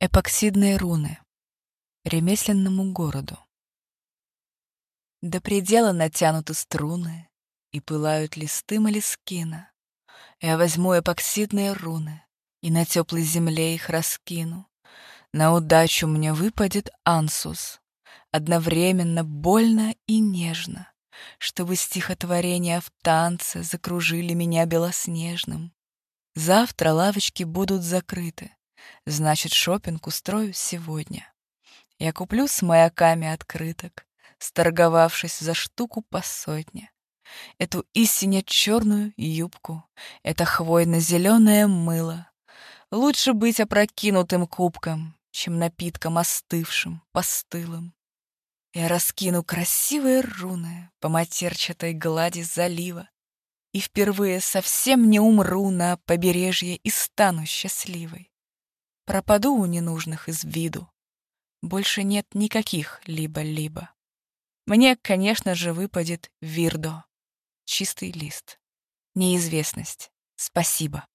Эпоксидные руны. Ремесленному городу. До предела натянуты струны, И пылают листы малискина. Я возьму эпоксидные руны И на теплой земле их раскину. На удачу мне выпадет ансус, Одновременно больно и нежно, Чтобы стихотворения в танце Закружили меня белоснежным. Завтра лавочки будут закрыты, Значит, шопинг устрою сегодня. Я куплю с маяками открыток, Сторговавшись за штуку по сотне. Эту истине черную юбку, Это хвойно-зеленое мыло. Лучше быть опрокинутым кубком, Чем напитком остывшим, постылым. Я раскину красивые руны По матерчатой глади залива И впервые совсем не умру На побережье и стану счастливой. Пропаду у ненужных из виду. Больше нет никаких либо-либо. Мне, конечно же, выпадет Вирдо. Чистый лист. Неизвестность. Спасибо.